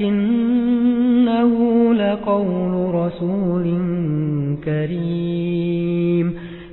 إنه لقول رسول كريم.